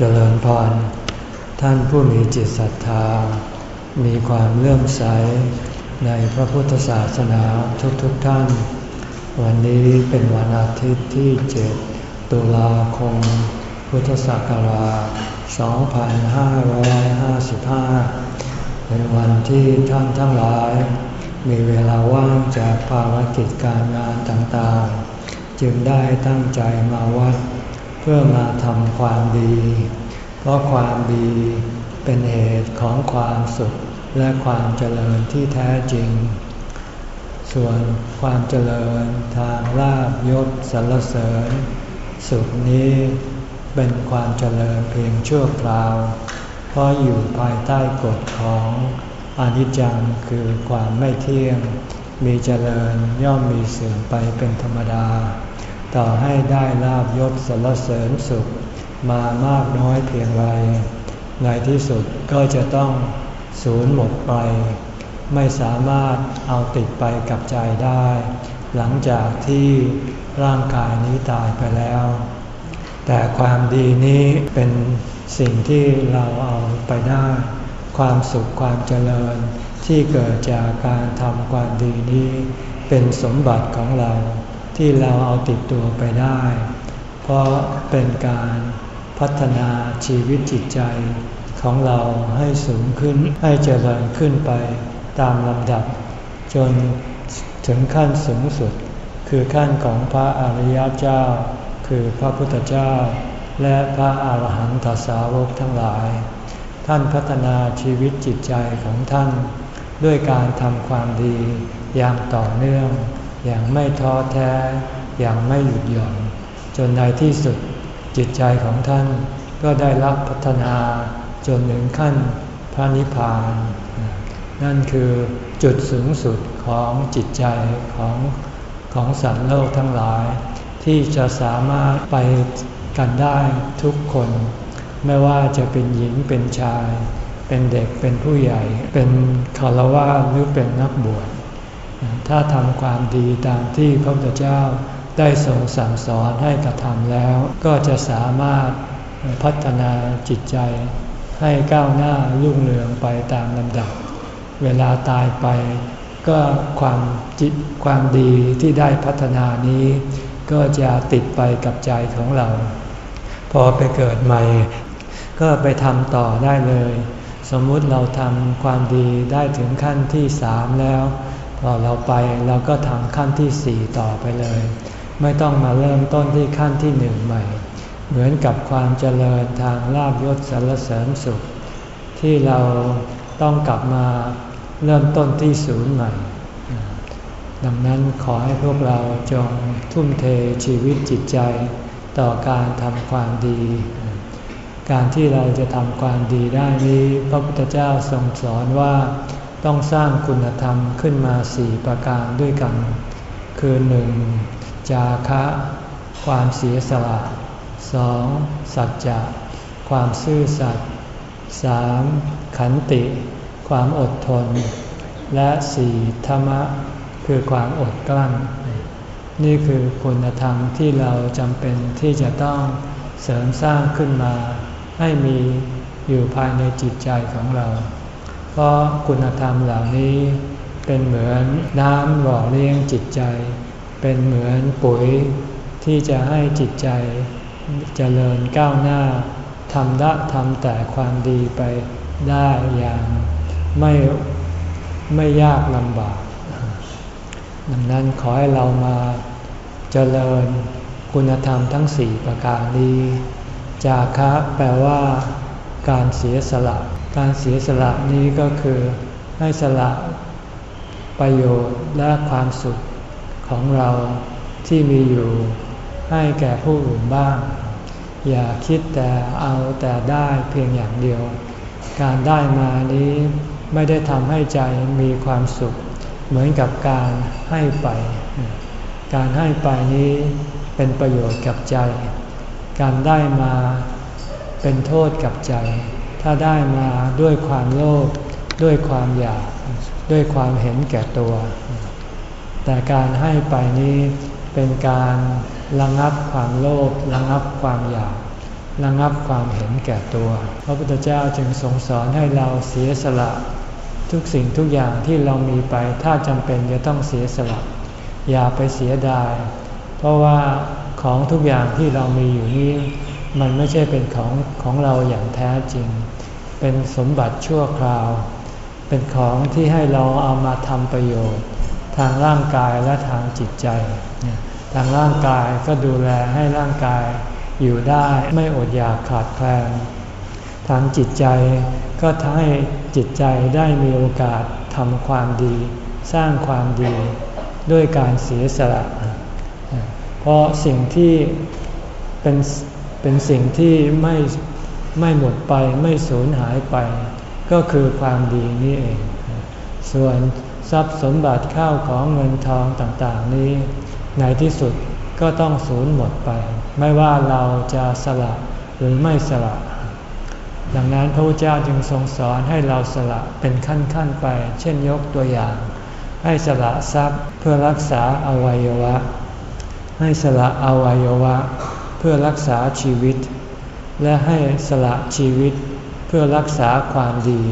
เจริญพร ท่านผู้มีจิตศรัทธา มีความเลื่อมใสในพระพุทธศาสนาทุกๆทท่าน วันนี้เป็นวันอาทิตย์ที่ 7 ตุลาคม พุทธศักราช 2555 เป็นวันที่ท่านทั้งหลาย มีเวลาว่างจากภารกิจการงานต่างๆ จึงได้ตั้งใจมาวัด พื่อมาทำความดี เพราะความดีเป็นเหตุของความสุขและความเจริญที่แท้จริง ส่วนความเจริญทางลาบยศสรรเสริญ สุขนี้เป็นความเจริญเพียงชั่วคราว เพราะอยู่ภายใต้กฎของอนิจจังคือความไม่เที่ยง มีเจริญย่อมมีเสื่อมไปเป็นธรรมดา ต่อให้ได้ลาบยศสรรเสริญสุขมามากน้อยเพียงไร ในที่สุดก็จะต้องสูญหมดไป ไม่สามารถเอาติดไปกับใจได้ หลังจากที่ร่างกายนี้ตายไปแล้ว แต่ความดีนี้เป็นสิ่งที่เราเอาไปได้ ความสุขความเจริญที่เกิดจากการทำความดีนี้ เป็นสมบัติของเรา ที่เราเอาติดตัวไปได้ เพราะเป็นการพัฒนาชีวิตจิตใจของเราให้สูงขึ้นให้เจริญขึ้นไปตามลำดับ จนถึงขั้นสูงสุด คือขั้นของพระอริยเจ้า คือพระพุทธเจ้า และพระอาหารหันตสาวกทั้งหลาย ท่านพัฒนาชีวิตจิตใจของท่าน ด้วยการทำความดีอย่างต่อเนื่อง อย่างไม่ท้อแท้ อย่างไม่หยุดหย่อน จนในที่สุดจิตใจของท่านก็ได้รับพัฒนาจนถึงขั้นพระนิพพาน นั่นคือจุดสูงสุดของจิตใจของของสัตว์โลกทั้งหลาย ที่จะสามารถไปกันได้ทุกคน ไม่ว่าจะเป็นหญิงเป็นชาย เป็นเด็กเป็นผู้ใหญ่ เป็นคารวะหรือเป็นนักบวช ถ้าทำความดีตามที่พระพุทธเจ้าได้ทรงสั่งสอนให้กระทำแล้ว ก็จะสามารถพัฒนาจิตใจ ให้ก้าวหน้ารุ่งเรืองไปตามลำดับ เวลาตายไปก็ความจิตความดีที่ได้พัฒนานี้ ก็จะติดไปกับใจของเรา พอไปเกิดใหม่ ก็ไปทำต่อได้เลย สมมุติเราทำความดีได้ถึงขั้นที่สามแล้ว พอเราไปเราก็ทำขั้นที่สี่ต่อไปเลย ไม่ต้องมาเริ่มต้นที่ขั้นที่หนึ่งใหม่ เหมือนกับความเจริญทางลาบยศสรรเสริญสุข ที่เราต้องกลับมาเริ่มต้นที่ศูนย์ใหม่ ดังนั้นขอให้พวกเราจงทุ่มเทชีวิตจิตใจต่อการทำความดี การที่เราจะทำความดีได้นี้ พระพุทธเจ้าทรงสอนว่า ต้องสร้างคุณธรรมขึ้นมาสี่ประการด้วยกัน คือหนึ่งจาคะ ความเสียสละสองสัจจะ ความซื่อสัตย์สามขันติ ความอดทน และสี่ธรรมะ คือความอดกลั้น นี่คือคุณธรรมที่เราจำเป็นที่จะต้องเสริมสร้างขึ้นมา ให้มีอยู่ภายในจิตใจของเรา เพราะคุณธรรมเหล่านี้เป็นเหมือนน้ำหล่อเลี้ยงจิตใจ เป็นเหมือนปุ๋ยที่จะให้จิตใจจเจริญก้าวหน้าทำละทำแต่ความดีไปได้อย่างไม่ไม่ยากลำบาก ดังนั้นขอให้เรามาเจริญคุณธรรมทั้งสี่ประการนี้ จาคะแปลว่าการเสียสละ การเสียสละนี้ก็คือให้สละประโยชน์และความสุขของเราที่มีอยู่ให้แก่ผู้อื่นบ้าง อย่าคิดแต่เอาแต่ได้เพียงอย่างเดียว การได้มานี้ไม่ได้ทำให้ใจมีความสุข เหมือนกับการให้ไป การให้ไปนี้เป็นประโยชน์กับใจ การได้มาเป็นโทษกับใจ ถ้าได้มาด้วยความโลภด้วยความอยาก ด้วยความเห็นแก่ตัว แต่การให้ไปนี้เป็นการระงับความโลภระงับความอยากระงับความเห็นแก่ตัว พระพุทธเจ้าจึงทรงสอนให้เราเสียสละ ทุกสิ่งทุกอย่างที่เรามีไปถ้าจำเป็นจะต้องเสียสละ อย่าไปเสียดาย เพราะว่าของทุกอย่างที่เรามีอยู่นี้ มันไม่ใช่เป็นของของเราอย่างแท้จริง เป็นสมบัติชั่วคราว เป็นของที่ให้เราเอามาทำประโยชน์ ทางร่างกายและทางจิตใจ ทางร่างกายก็ดูแลให้ร่างกายอยู่ได้ไม่อดอยากขาดแคลน ทางจิตใจก็ทำให้จิตใจได้มีโอกาสทำความดี สร้างความดีด้วยการเสียสละ เพราะสิ่งที่เป็นเป็นสิ่งที่ไม่ ไม่หมดไปไม่สูญหายไป ก็คือความดีนี่เอง ส่วนทรัพย์สมบัติข้าวของเงินทองต่างๆนี้ ในที่สุดก็ต้องสูญหมดไป ไม่ว่าเราจะสละหรือไม่สละ ดังนั้นพระพุทธเจ้าจึงทรงสอนให้เราสละเป็นขั้นๆไป เช่นยกตัวอย่าง ให้สละทรัพย์เพื่อรักษาอวัยวะ ให้สละอวัยวะ เพื่อรักษาชีวิต และให้สละชีวิตเพื่อรักษาความดี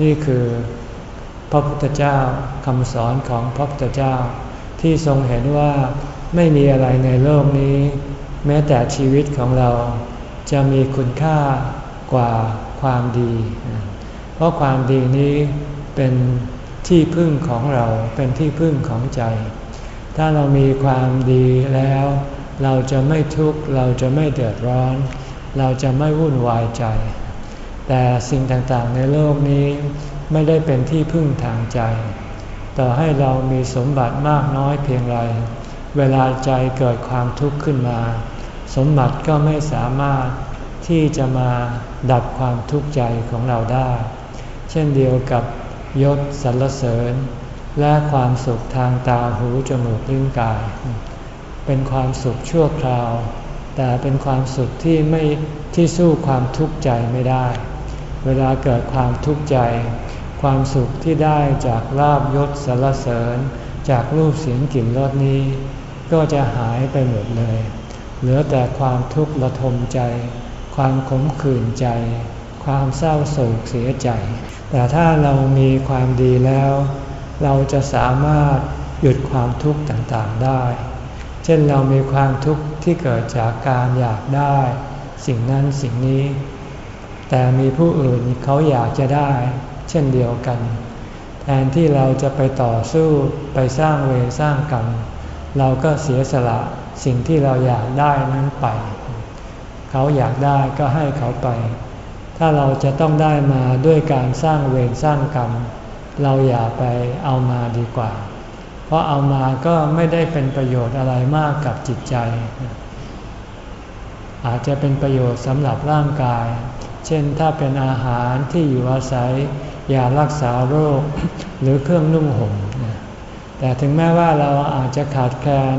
นี่คือพระพุทธเจ้าคำสอนของพระพุทธเจ้า ที่ทรงเห็นว่าไม่มีอะไรในโลกนี้ แม้แต่ชีวิตของเราจะมีคุณค่ากว่าความดี เพราะความดีนี้เป็นที่พึ่งของเราเป็นที่พึ่งของใจ ถ้าเรามีความดีแล้ว เราจะไม่ทุกข์เราจะไม่เดือดร้อน เราจะไม่วุ่นวายใจ แต่สิ่งต่างๆในโลกนี้ไม่ได้เป็นที่พึ่งทางใจ ต่อให้เรามีสมบัติมากน้อยเพียงไร เวลาใจเกิดความทุกข์ขึ้นมา สมบัติก็ไม่สามารถที่จะมาดับความทุกข์ใจของเราได้ เช่นเดียวกับยศสรรเสริญ และความสุขทางตาหูจมูกลิ้นกาย เป็นความสุขชั่วคราว แต่เป็นความสุขที่ไม่ที่สู้ความทุกข์ใจไม่ได้ เวลาเกิดความทุกข์ใจ ความสุขที่ได้จากลาบยศสรรเสริญ จากรูปเสียงกลิ่นรสนี้ ก็จะหายไปหมดเลย เหลือแต่ความทุกข์ระทมใจ ความขมขื่นใจ ความเศร้าโศกเสียใจ แต่ถ้าเรามีความดีแล้ว เราจะสามารถหยุดความทุกข์ต่างๆได้ เช่นเรามีความทุกข์ ที่เกิดจากการอยากได้ สิ่งนั้นสิ่งนี้ แต่มีผู้อื่นเขาอยากจะได้ เช่นเดียวกัน แทนที่เราจะไปต่อสู้ไปสร้างเวรสร้างกรรมเราก็เสียสละสิ่งที่เราอยากได้นั้นไป เขาอยากได้ก็ให้เขาไป ถ้าเราจะต้องได้มาด้วยการสร้างเวรสร้างกรรม เราอย่าไปเอามาดีกว่า เพราะเอามาก็ไม่ได้เป็นประโยชน์อะไรมากกับจิตใจ อาจจะเป็นประโยชน์สำหรับร่างกาย เช่นถ้าเป็นอาหารที่อยู่อาศัยยารักษาโรคหรือเครื่องนุ่งห่มแต่ถึงแม้ว่าเราอาจจะขาดแคลน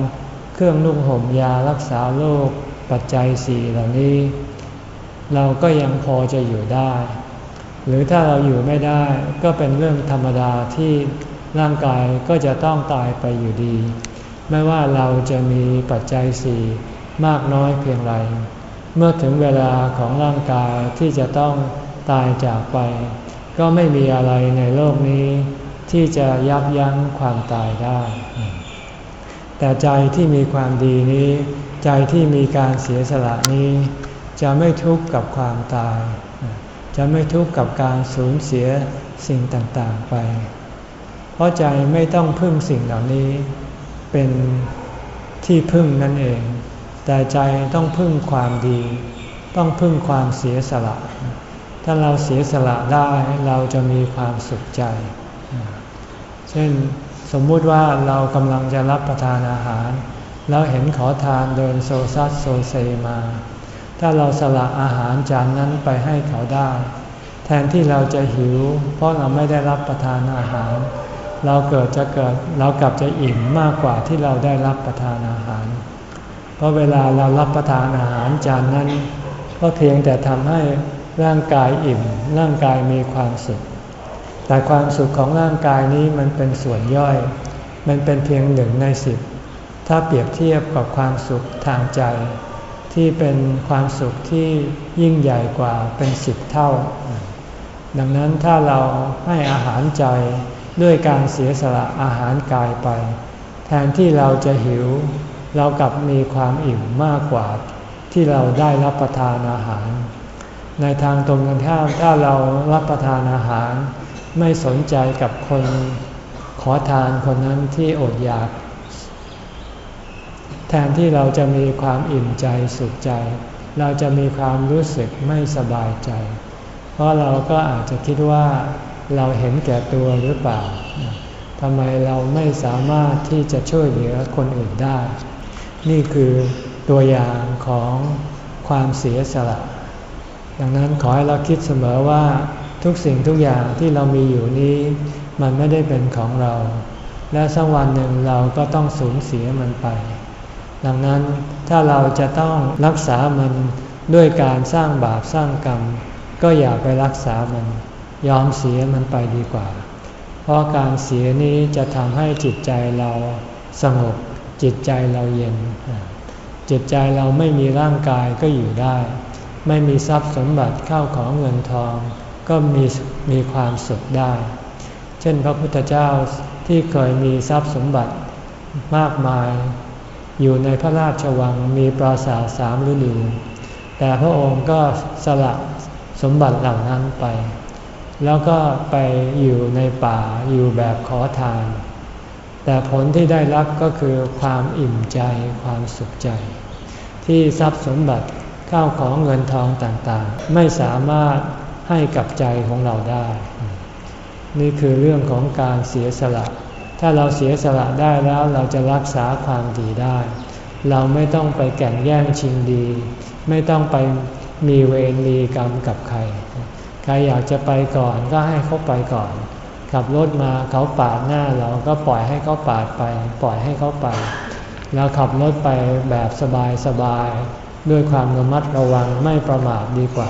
เครื่องนุ่งห่มยารักษาโรคปัจจัยสี่เหล่านี้ เราก็ยังพอจะอยู่ได้ หรือถ้าเราอยู่ไม่ได้ก็เป็นเรื่องธรรมดาที่ ร่างกายก็จะต้องตายไปอยู่ดี ไม่ว่าเราจะมีปัจจัยสี่มากน้อยเพียงไร เมื่อถึงเวลาของร่างกายที่จะต้องตายจากไป ก็ไม่มีอะไรในโลกนี้ ที่จะยับยั้งความตายได้ แต่ใจที่มีความดีนี้ ใจที่มีการเสียสละนี้ จะไม่ทุกข์กับความตาย จะไม่ทุกข์กับการสูญเสียสิ่งต่างๆไป เพราะใจไม่ต้องพึ่งสิ่งเหล่านี้เป็นที่พึ่งนั่นเอง แต่ใจต้องพึ่งความดี ต้องพึ่งความเสียสละ ถ้าเราเสียสละได้เราจะมีความสุขใจ เช่นสมมุติว่าเรากำลังจะรับประทานอาหาร แล้วเห็นขอทานเดินโซซัสโซเซมา ถ้าเราสละอาหารจานนั้นไปให้เขาได้ แทนที่เราจะหิว เพราะเราไม่ได้รับประทานอาหาร เราเกิดจะเกิดเรากลับจะอิ่มมากกว่าที่เราได้รับประทานอาหาร เพราะเวลาเรารับประทานอาหารจานนั้น ก็เพียงแต่ทำให้ร่างกายอิ่ม ร่างกายมีความสุข แต่ความสุขของร่างกายนี้มันเป็นส่วนย่อย มันเป็นเพียงหนึ่งในสิบถ้าเปรียบเทียบกับความสุขทางใจทที่เป็นความสุขที่ยิ่งใหญ่กว่าเป็นสิบเท่า ดังนั้นถ้าเราให้อาหารใจ ด้วยการเสียสละอาหารกายไป แทนที่เราจะหิว เรากลับมีความอิ่มมากกว่าที่เราได้รับประทานอาหาร ในทางตรงกันข้ามถ้าเรารับประทานอาหาร ไม่สนใจกับคนขอทานคนนั้นที่อดอยาก แทนที่เราจะมีความอิ่มใจสุขใจ เราจะมีความรู้สึกไม่สบายใจ เพราะเราก็อาจจะคิดว่า เราเห็นแก่ตัวหรือเปล่าทำไมเราไม่สามารถที่จะช่วยเหลือคนอื่นได้ นี่คือตัวอย่างของความเสียสละ ดังนั้นขอให้เราคิดเสมอว่าทุกสิ่งทุกอย่างที่เรามีอยู่นี้ มันไม่ได้เป็นของเรา และสักวันหนึ่งเราก็ต้องสูญเสียมันไป ดังนั้นถ้าเราจะต้องรักษามันด้วยการสร้างบาปสร้างกรรม ก็อย่าไปรักษามัน ยอมเสียมันไปดีกว่า เพราะการเสียนี้จะทำให้จิตใจเราสงบ จิตใจเราเย็น จิตใจเราไม่มีร่างกายก็อยู่ได้ ไม่มีทรัพย์สมบัติเข้าของเงินทอง ก็มีมีความสุขได้ เช่นพระพุทธเจ้าที่เคยมีทรัพย์สมบัติมากมาย อยู่ในพระราชวังมีปราสาทสามฤดู แต่พระองค์ก็สละสมบัติเหล่านั้นไป แล้วก็ไปอยู่ในป่าอยู่แบบขอทาน แต่ผลที่ได้รับก็คือความอิ่มใจความสุขใจ ที่ทรัพย์สมบัติข้าวของเงินทองต่างๆ ไม่สามารถให้กับใจของเราได้ นี่คือเรื่องของการเสียสละ ถ้าเราเสียสละได้แล้วเราจะรักษาความดีได้ เราไม่ต้องไปแก่งแย่งชิงดี ไม่ต้องไปมีเวรมีกรรมกับใคร ครอยากจะไปก่อนก็ให้เขาไปก่อน ขับรถมาเขาปาดหน้าเราก็ปล่อยให้เขาปาดไป ปล่อยให้เขาไปเราขับรถไปแบบสบายสบายด้วยความระมัดระวังไม่ประมาทดีกว่า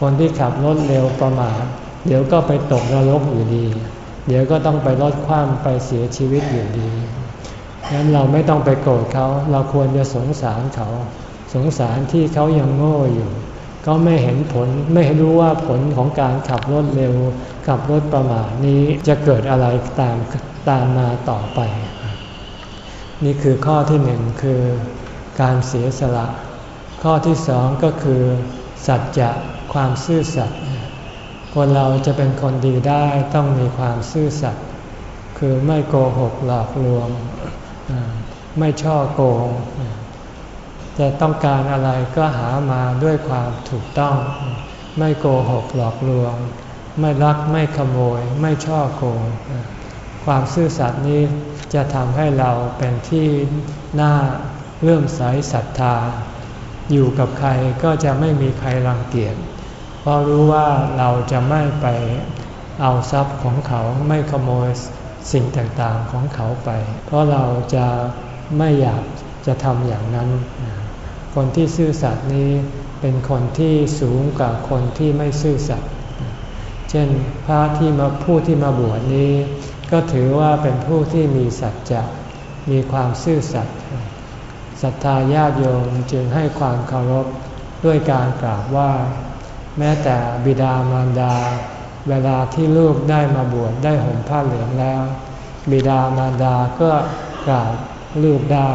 คนที่ขับรถเร็วประมาทเดี๋ยวก็ไปตกนรกอยู่ดี เดี๋ยวก็ต้องไปลดความไปเสียชีวิตอยู่ดีงั้นเราไม่ต้องไปโกรธเขา เราควรจะสงสารเขา สงสารที่เขายังโง่อยู่ ก็ไม่เห็นผลไม่รู้ว่าผลของการขับรถเร็วขับรถประมาทนี้จะเกิดอะไรตามตามมาต่อไป นี่คือข้อที่หนึ่งคือการเสียสละ ข้อที่สองก็คือ สัจจะความซื่อสัตย์คนเราจะเป็นคนดีได้ต้องมีความซื่อสัตย์คือไม่โกหกหลอกลวง ไม่ช่อโกง จะต้องการอะไรก็หามาด้วยความถูกต้อง ไม่โกหกหลอกลวง ไม่รักไม่ขโมย ไม่ช่อโกง ความซื่อสัตย์นี้จะทำให้เราเป็นที่น่าเลื่อมใสศรัทธา อยู่กับใครก็จะไม่มีใครรังเกียจเพราะรู้ว่าเราจะไม่ไปเอาทรัพย์ของเขาไม่ขโมยสิ่งต่างๆของเขาไป เพราะเราจะไม่อยากจะทำอย่างนั้น คนที่ซื่อสัตย์นี้เป็นคนที่สูงกว่าคนที่ไม่ซื่อสัตย์เช่นพระที่มาผู้ที่มาบวชนี้ ก็ถือว่าเป็นผู้ที่มีสัจจะมีความซื่อสัตย์ศรัทธาญาติโยมจึงให้ความเคารพด้วยการกราบไหว้แม้แต่บิดามารดา เวลาที่ลูกได้มาบวชได้ห่มผ้าเหลืองแล้ว บิดามารดาก็กราบลูกได้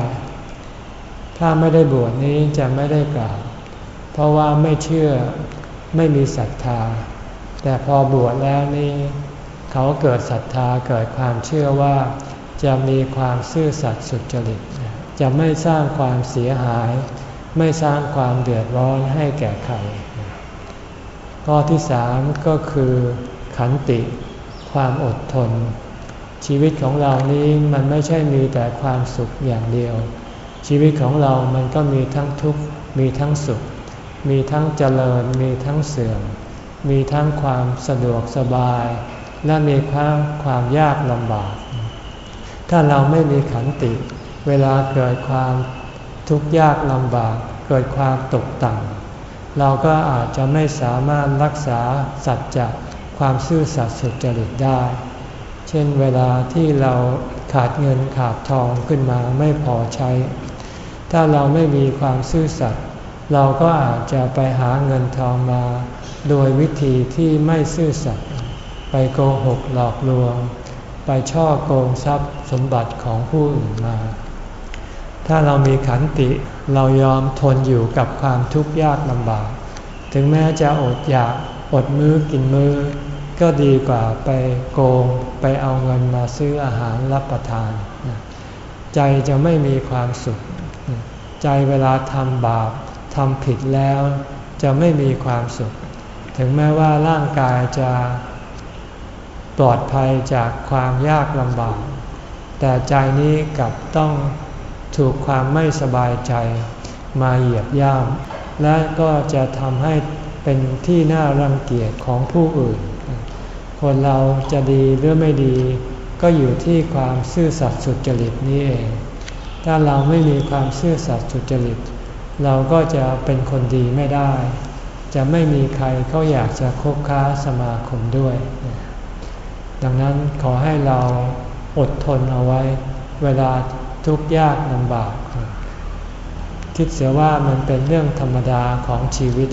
ถ้าไม่ได้บวชนี้จะไม่ได้กล่าวเพราะว่าไม่เชื่อไม่มีศรัทธา แต่พอบวชแล้วนี่เขาเกิดศรัทธาเกิดความเชื่อว่าจะมีความซื่อสัตย์สุจริต จะไม่สร้างความเสียหาย ไม่สร้างความเดือดร้อนให้แก่ใคร ข้อที่สามก็คือขันติความอดทน ชีวิตของเรานี้มันไม่ใช่มีแต่ความสุขอย่างเดียว ชีวิตของเรามันก็มีทั้งทุกข์ มีทั้งสุข มีทั้งเจริญ มีทั้งเสื่อม มีทั้งความสะดวกสบาย และมีความความยากลำบาก ถ้าเราไม่มีขันติ เวลาเกิดความทุกข์ยากลำบาก เกิดความตกต่ำ เราก็อาจจะไม่สามารถรักษาสัจจะความซื่อสัตย์สุจริตได้ เช่นเวลาที่เราขาดเงินขาดทองขึ้นมาไม่พอใช้ ถ้าเราไม่มีความซื่อสัตย์เราก็อาจจะไปหาเงินทองมา โดยวิธีที่ไม่ซื่อสัตย์ไปโกหกหลอกลวง ไปช่อโกงทรัพย์สมบัติของผู้อื่นมา ถ้าเรามีขันติเรายอมทนอยู่กับความทุกข์ยากลำบาก ถึงแม้จะอดอยากอดมื้อกินมือ้อก็ดีกว่าไปโกงไปเอาเงินมาซื้ออาหารรับประทาน ใจจะไม่มีความสุข ใจเวลาทำบาปทำผิดแล้ว จะไม่มีความสุข ถึงแม้ว่าร่างกายจะปลอดภัยจากความยากลำบาก แต่ใจนี้กลับต้องถูกความไม่สบายใจมาเหยียบย่ำและก็จะทำให้เป็นที่น่ารังเกียจของผู้อื่น คนเราจะดีหรือไม่ดี ก็อยู่ที่ความซื่อสัตย์สุจริตนี้เอง ถ้าเราไม่มีความซื่อสัตย์สุจริต เราก็จะเป็นคนดีไม่ได้ จะไม่มีใครเขาอยากจะคบค้าสมาคมด้วย ดังนั้นขอให้เราอดทนเอาไว้ เวลาทุกข์ยากลำบาก คิดเสียว่ามันเป็นเรื่องธรรมดาของชีวิต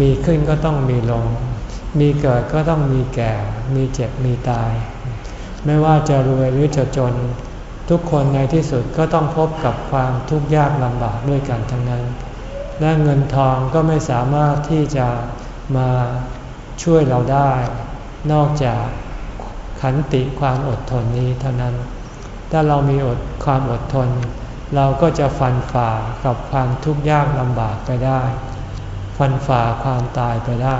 มีขึ้นก็ต้องมีลง มีเกิดก็ต้องมีแก่ มีเจ็บมีตาย ไม่ว่าจะรวยหรือจะจน ทุกคนในที่สุดก็ต้องพบกับความทุกข์ยากลำบากด้วยกันทั้งนั้น และเงินทองก็ไม่สามารถที่จะมาช่วยเราได้ นอกจากขันติความอดทนนี้เท่านั้น ถ้าเรามีอดความอดทน เราก็จะฟันฝ่ากับความทุกข์ยากลำบากไปได้ ฟันฝ่าความตายไปได้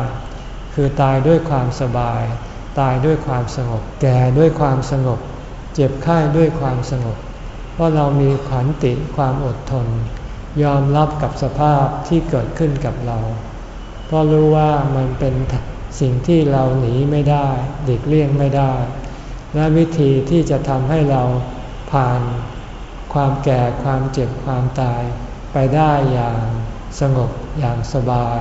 คือตายด้วยความสบาย ตายด้วยความสงบ แก่ด้วยความสงบ เจ็บไข้ด้วยความสงบ เพราะเรามีขันติความอดทน ยอมรับกับสภาพที่เกิดขึ้นกับเรา เพราะรู้ว่ามันเป็นสิ่งที่เราหนีไม่ได้เด็กเลี่ยงไม่ได้ และวิธีที่จะทำให้เราผ่านความแก่ความเจ็บความตายไปได้อย่างสงบอย่างสบาย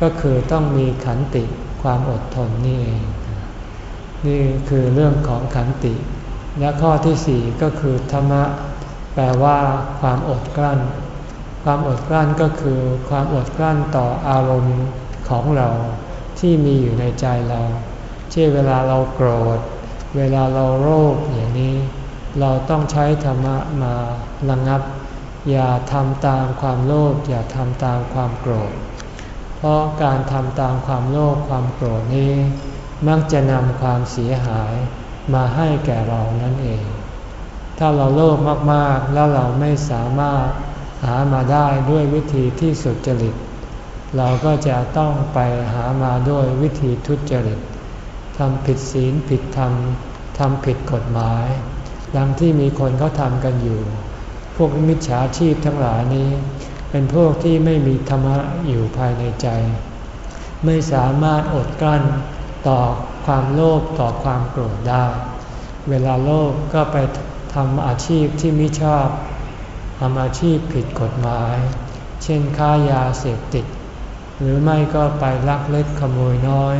ก็คือต้องมีขันติความอดทนนี่เอง นี่คือเรื่องของขันติ และข้อที่สี่ก็คือธรรมะแปลว่าความอดกลั้น ความอดกลั้นก็คือความอดกลั้นต่ออารมณ์ของเราที่มีอยู่ในใจเราเช่นเวลาเราโกรธ เวลาเราโลภอย่างนี้ เราต้องใช้ธรรมะมาระงับ อย่าทำตามความโลภอย่าทำตามความโกรธ เพราะการทำตามความโลภความโกรธนี้ มักจะนำความเสียหาย มาให้แก่เรานั่นเอง ถ้าเราโลภมากๆ แล้วเราไม่สามารถหามาได้ด้วยวิธีที่สุจริต เราก็จะต้องไปหามาด้วยวิธีทุจริตทำผิดศีลผิดธรรมทำผิดกฎหมาย ดังที่มีคนเขาทำกันอยู่ พวกมิจฉาชีพทั้งหลายนี้ เป็นพวกที่ไม่มีธรรมะอยู่ภายในใจ ไม่สามารถอดกลั้นต่อ ความโลภต่อความโกรธได้ เวลาโลภกก็ไปทำอาชีพที่ไม่ชอบทำอาชีพผิดกฎหมาย เช่นค้ายาเสพติด หรือไม่ก็ไปลักเล็กขโมยน้อย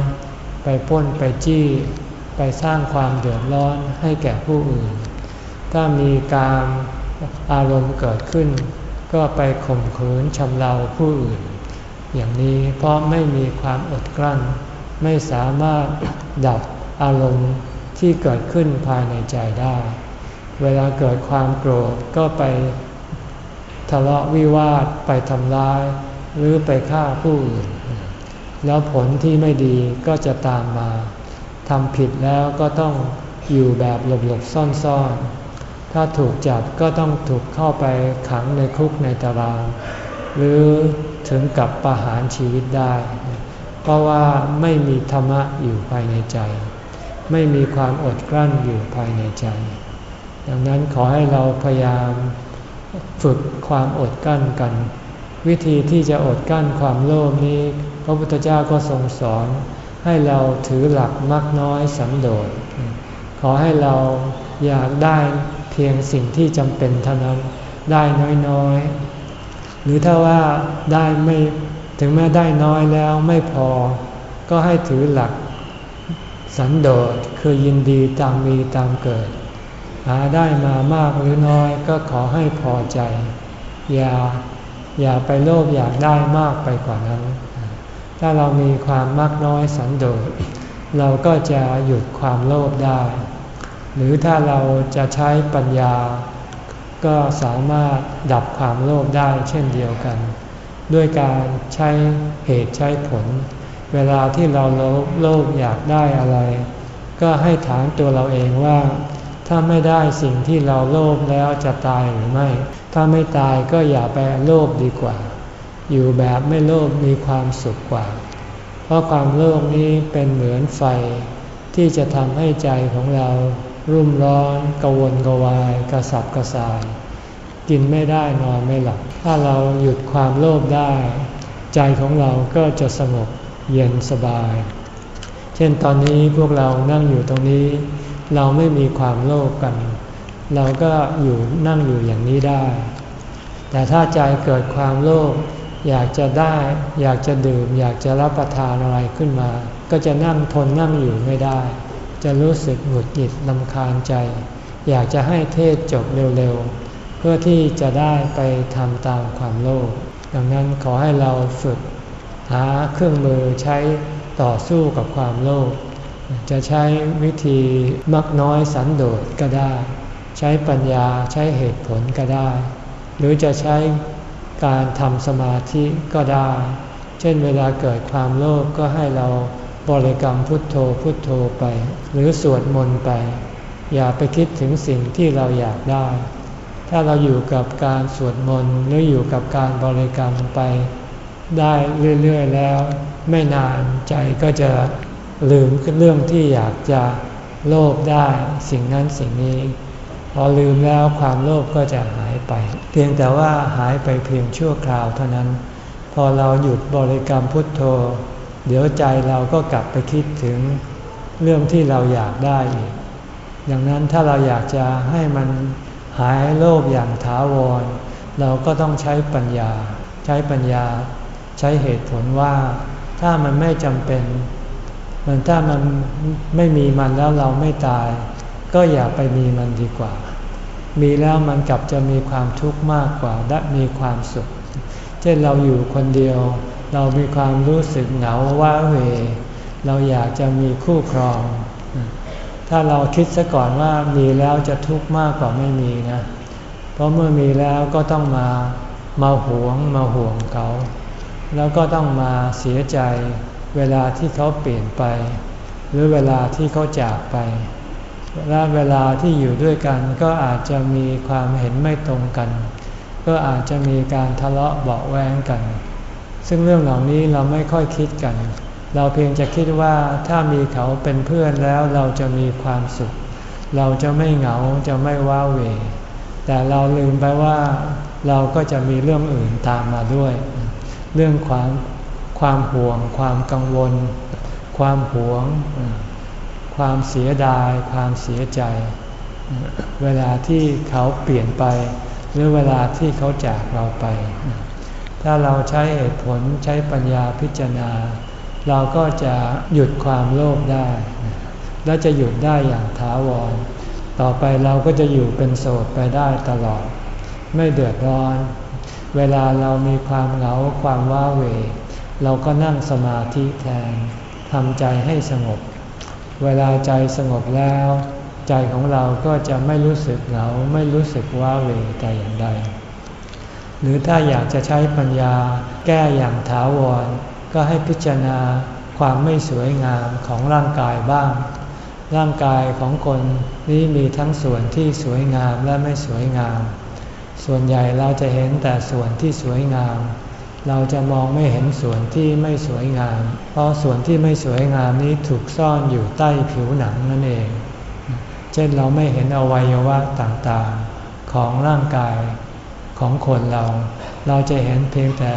ไปป้นไปจี้ ไปสร้างความเดือดร้อนให้แก่ผู้อื่น ถ้ามีการอารมณ์เกิดขึ้น ก็ไปข่มขืนชำเราผู้อื่น อย่างนี้เพราะไม่มีความอดกลั้น ไม่สามารถดับอารมณ์ที่เกิดขึ้นภายในใจได้ เวลาเกิดความโกรธก็ไปทะเลาะวิวาทไปทำร้าย หรือไปฆ่าผู้อื่น แล้วผลที่ไม่ดีก็จะตามมาทำผิดแล้วก็ต้องอยู่แบบหลบๆซ่อนๆ ถ้าถูกจับก็ต้องถูกเข้าไปขังในคุกในตาราง หรือถึงกับประหารชีวิตได้ ราะว่าไม่มีธรรมะอยู่ภายในใจ ไม่มีความอดกลั้นอยู่ภายในใจ ดังนั้นขอให้เราพยายามฝึกความอดกลั้นกัน วิธีที่จะอดกลั้นความโลภนี้ พระพุทธเจ้าก็ทรงสอน ให้เราถือหลักมักน้อยสันโดษขอให้เราอยากได้เพียงสิ่งที่จำเป็นเท่านั้นได้น้อยๆ หรือถ้าว่าได้ไม่ ถึงแม้ได้น้อยแล้วไม่พอ ก็ให้ถือหลัก สันโดษคือยินดีตามมีตามเกิด หาได้มามากหรือน้อยก็ขอให้พอใจ อย่าอย่าไปโลภอยากได้มากไปกว่านั้น ถ้าเรามีความมากน้อยสันโดษ เราก็จะหยุดความโลภได้ หรือถ้าเราจะใช้ปัญญา ก็สามารถดับความโลภได้เช่นเดียวกัน ด้วยการใช้เหตุใช้ผล เวลาที่เราโลภอยากได้อะไร ก็ให้ถามตัวเราเองว่า ถ้าไม่ได้สิ่งที่เราโลภแล้วจะตายหรือไม่ ถ้าไม่ตายก็อย่าไปโลภดีกว่า อยู่แบบไม่โลภมีความสุขกว่า เพราะความโลภนี้เป็นเหมือนไฟ ที่จะทำให้ใจของเรารุ่มร้อนกวนกวายกระสับกระส่าย กินไม่ได้นอนไม่หลับ ถ้าเราหยุดความโลภได้ ใจของเราก็จะสงบเย็นสบาย เช่นตอนนี้พวกเรานั่งอยู่ตรงนี้ เราไม่มีความโลภกัน เราก็อยู่นั่งอยู่อย่างนี้ได้ แต่ถ้าใจเกิดความโลภอยากจะได้ อยากจะดื่ม อยากจะรับประทานอะไรขึ้นมา ก็จะนั่งทนนั่งอยู่ไม่ได้ จะรู้สึกหงุดหงิดลำคาญใจ อยากจะให้เทศจบเร็วๆ เพื่อที่จะได้ไปทำตามความโลภดังนั้นขอให้เราฝึกหาเครื่องมือใช้ต่อสู้กับความโลภจะใช้วิธีมักน้อยสันโดษก็ได้ ใช้ปัญญาใช้เหตุผลก็ได้ หรือจะใช้การทำสมาธิก็ได้ เช่นเวลาเกิดความโลภก็ให้เราบริกรรมพุทโธพุทโธไป หรือสวดมนต์ไป อย่าไปคิดถึงสิ่งที่เราอยากได้ ถ้าเราอยู่กับการสวดมนต์หรืออยู่กับการบริกรรมไปได้เรื่อยๆแล้ว ไม่นานใจก็จะลืมเรื่องที่อยากจะโลภได้สิ่งนั้นสิ่งนี้ พอลืมแล้วความโลภก็จะหายไป เพียงแต่ว่าหายไปเพียงชั่วคราวเท่านั้น พอเราหยุดบริกรรมพุทโธ เดี๋ยวใจเราก็กลับไปคิดถึงเรื่องที่เราอยากได้อีกดังนั้นถ้าเราอยากจะให้มัน หายโลภอย่างถาวร เราก็ต้องใช้ปัญญา ใช้ปัญญา ใช้เหตุผลว่า ถ้ามันไม่จำเป็น มันถ้ามันไม่มีมันแล้วเราไม่ตาย ก็อย่าไปมีมันดีกว่า มีแล้วมันกลับจะมีความทุกข์มากกว่าและมีความสุข เช่นเราอยู่คนเดียว เรามีความรู้สึกเหงาว้าเหวเราอยากจะมีคู่ครอง ถ้าเราคิดซะก่อนว่ามีแล้วจะทุกข์มากกว่าไม่มีนะ เพราะเมื่อมีแล้วก็ต้องมามาหวงมาห่วงเขา แล้วก็ต้องมาเสียใจเวลาที่เขาเปลี่ยนไป หรือเวลาที่เขาจากไป และเวลาที่อยู่ด้วยกันก็อาจจะมีความเห็นไม่ตรงกัน ก็อาจจะมีการทะเลาะเบาแวงกัน ซึ่งเรื่องเหล่านี้เราไม่ค่อยคิดกัน เราเพียงจะคิดว่าถ้ามีเขาเป็นเพื่อนแล้วเราจะมีความสุข เราจะไม่เหงาจะไม่ว้าเหวแต่เราลืมไปว่าเราก็จะมีเรื่องอื่นตามมาด้วย เรื่องความความห่วง ความกังวล ความหวง ความเสียดาย ความเสียใจ เวลาที่เขาเปลี่ยนไป หรือเวลาที่เขาจากเราไป ถ้าเราใช้เหตุผลใช้ปัญญาพิจารณา เราก็จะหยุดความโลภได้ และจะหยุดได้อย่างถาวร ต่อไปเราก็จะอยู่เป็นโสดไปได้ตลอด ไม่เดือดร้อน เวลาเรามีความเหงาความว้าเหวเราก็นั่งสมาธิแทนทำใจให้สงบ เวลาใจสงบแล้ว ใจของเราก็จะไม่รู้สึกเหงาไม่รู้สึกว้าเหวใจอย่างใด หรือถ้าอยากจะใช้ปัญญาแก้อย่างถาวร ก็ให้พิจารณาความไม่สวยงามของร่างกายบ้าง ร่างกายของคนนี้มีทั้งส่วนที่สวยงามและไม่สวยงาม ส่วนใหญ่เราจะเห็นแต่ส่วนที่สวยงาม เราจะมองไม่เห็นส่วนที่ไม่สวยงาม เพราะส่วนที่ไม่สวยงามนี้ถูกซ่อนอยู่ใต้ผิวหนังนั่นเอง เช่นเราไม่เห็นอวัยวะต่างๆของร่างกายของคนเรา เราจะเห็นเพียงแต่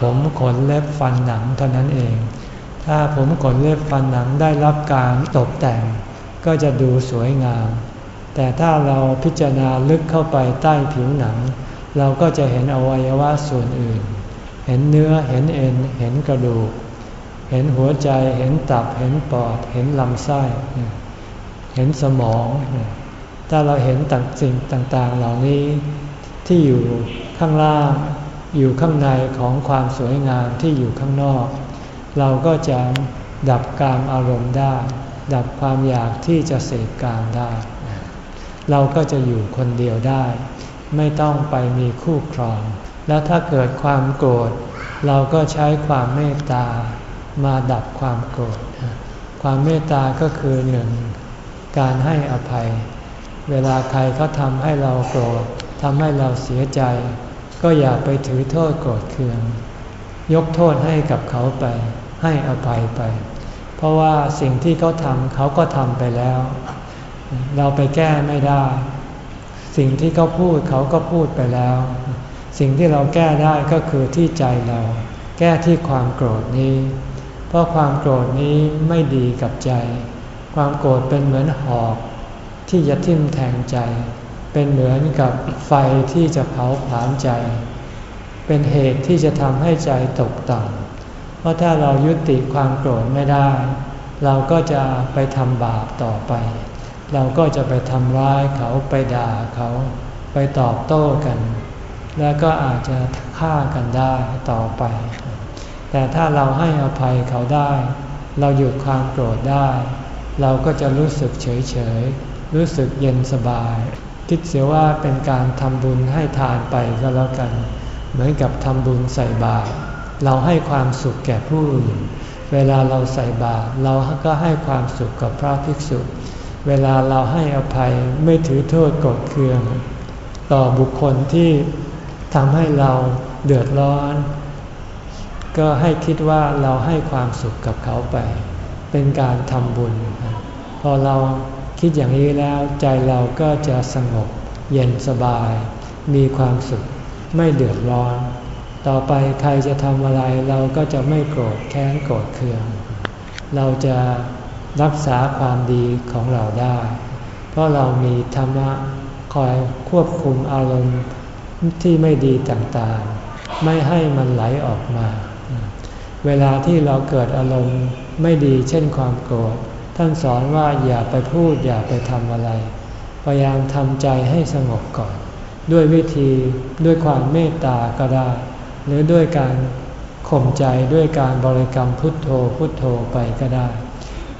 ผมขนเล็บฟันหนังเท่านั้นเอง ถ้าผมขนเล็บฟันหนังได้รับการตกแต่ง ก็จะดูสวยงาม แต่ถ้าเราพิจารณาลึกเข้าไปใต้ผิวหนัง เราก็จะเห็นอวัยวะส่วนอื่น เห็นเนื้อเห็นเอ็นเห็นกระดูก เห็นหัวใจเห็นตับเห็นปอด เห็นลำไส้ เห็นสมอง ถ้าเราเห็นต่างสิ่งต่างๆเหล่านี้ที่อยู่ข้างล่าง อยู่ข้างในของความสวยงามที่อยู่ข้างนอก เราก็จะดับกามอารมณ์ได้ ดับความอยากที่จะเสพกามได้ เราก็จะอยู่คนเดียวได้ ไม่ต้องไปมีคู่ครอง แล้วถ้าเกิดความโกรธ เราก็ใช้ความเมตตามาดับความโกรธ ความเมตตาก็คือหนึ่งการให้อภัย เวลาใครเขาทำให้เราโกรธทำให้เราเสียใจ ก็อย่าไปถือโทษโกรธเคือง ยกโทษให้กับเขาไป ให้อภัยไป เพราะว่าสิ่งที่เขาทำเขาก็ทำไปแล้ว เราไปแก้ไม่ได้ สิ่งที่เขาพูดเขาก็พูดไปแล้ว สิ่งที่เราแก้ได้ก็คือที่ใจเรา แก้ที่ความโกรธนี้ เพราะความโกรธนี้ไม่ดีกับใจ ความโกรธเป็นเหมือนหอก ที่จะทิ่มแทงใจ เป็นเหมือนกับไฟที่จะเผาผลาญใจ เป็นเหตุที่จะทำให้ใจตกต่ำเพราะถ้าเรายุติความโกรธไม่ได้ เราก็จะไปทำบาปต่อไป เราก็จะไปทำร้ายเขาไปด่าเขาไปตอบโต้กัน แล้วก็อาจจะฆ่ากันได้ต่อไป แต่ถ้าเราให้อภัยเขาได้ เราหยุดความโกรธได้ เราก็จะรู้สึกเฉยเฉยรู้สึกเย็นสบาย คิดเสียว่าเป็นการทำบุญให้ทานไปก็แล้วกัน เหมือนกับทำบุญใส่บาตรเราให้ความสุขแก่ผู้อื่น เวลาเราใส่บาตรเราก็ให้ความสุขกับพระภิกษุ เวลาเราให้อภัยไม่ถือโทษกดเคือง ต่อบุคคลที่ทำให้เราเดือดร้อน ก็ให้คิดว่าเราให้ความสุขกับเขาไป เป็นการทำบุญ พอเรา คิดอย่างนี้แล้วใจเราก็จะสงบเย็นสบาย มีความสุขไม่เดือดร้อน ต่อไปใครจะทำอะไรเราก็จะไม่โกรธแค้นโกรธเคือง เราจะรักษาความดีของเราได้ เพราะเรามีธรรมะคอยควบคุมอารมณ์ที่ไม่ดีต่างๆ ไม่ให้มันไหลออกมา เวลาที่เราเกิดอารมณ์ไม่ดีเช่นความโกรธ ท่านสอนว่าอย่าไปพูดอย่าไปทำอะไร พยายามทำใจให้สงบก่อน ด้วยวิธีด้วยความเมตตาก็ได้ หรือด้วยการข่มใจด้วยการบริกรรมพุทโธพุทโธไปก็ได้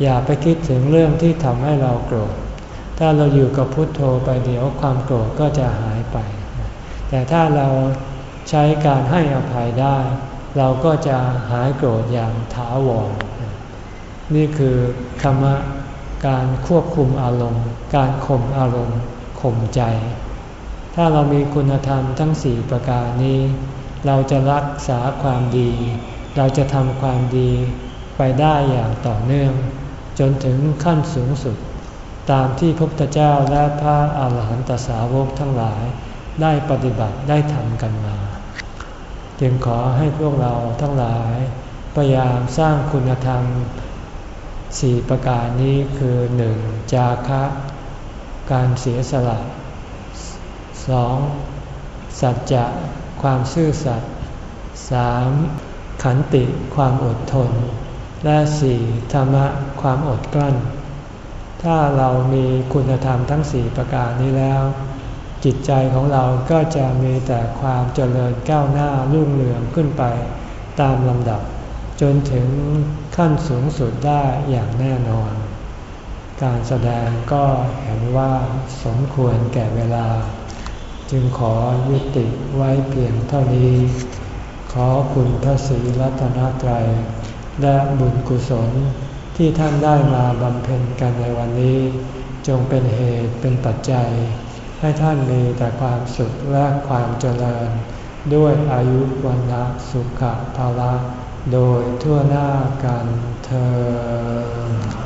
อย่าไปคิดถึงเรื่องที่ทำให้เราโกรธ ถ้าเราอยู่กับพุทโธไปเดี๋ยวความโกรธก็จะหายไป แต่ถ้าเราใช้การให้อภัยได้ เราก็จะหายโกรธอย่างถาวร นี่คือธรรมะการควบคุมอารมณ์ การข่มอารมณ์ข่มใจ ถ้าเรามีคุณธรรมทั้งสี่ประการนี้ เราจะรักษาความดี เราจะทำความดีไปได้อย่างต่อเนื่อง จนถึงขั้นสูงสุด ตามที่พระพุทธเจ้าและพระอาหารหันตสาวกทั้งหลาย ได้ปฏิบัติได้ทำกันมา จึงขอให้พวกเราทั้งหลาย พยายามสร้างคุณธรรม สี่ประการนี้คือหนึ่งจาคะ การเสียสละสองสัจจะ ความซื่อสัตย์สามขันติ ความอดทน และสี่ธรรมะ ความอดกลั้น ถ้าเรามีคุณธรรมทั้งสี่ประการนี้แล้ว จิตใจของเราก็จะมีแต่ความเจริญก้าวหน้ารุ่งเรืองขึ้นไปตามลำดับ จนถึงขั้นสูงสุดได้อย่างแน่นอน การแสดงก็เห็นว่าสมควรแก่เวลา จึงขอยุติไว้เพียงเท่านี้ ขอคุณพระศรีรัตนตรัย และบุญกุศลที่ท่านได้มาบำเพ็ญกันในวันนี้ จงเป็นเหตุเป็นปัจจัย ให้ท่านมีแต่ความสุขและความเจริญ ด้วยอายุวันละสุขภาละ โดยทั่วหน้ากันเธอ